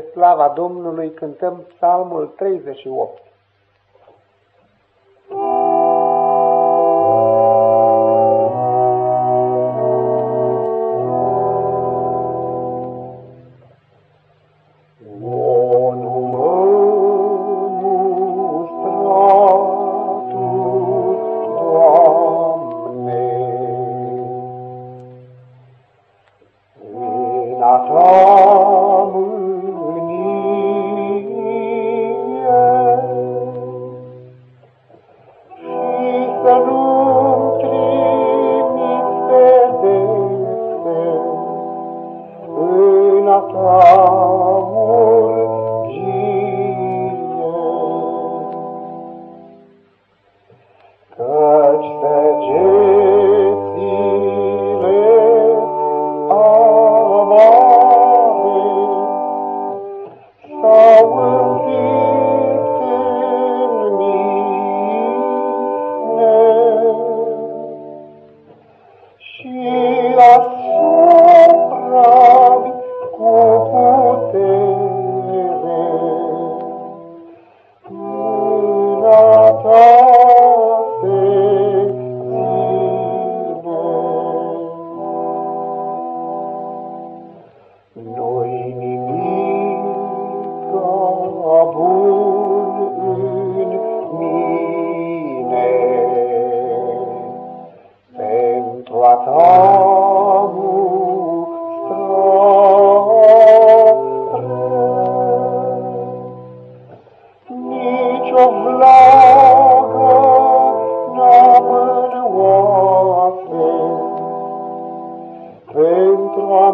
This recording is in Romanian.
spre slava Domnului cântăm psalmul 38. Lord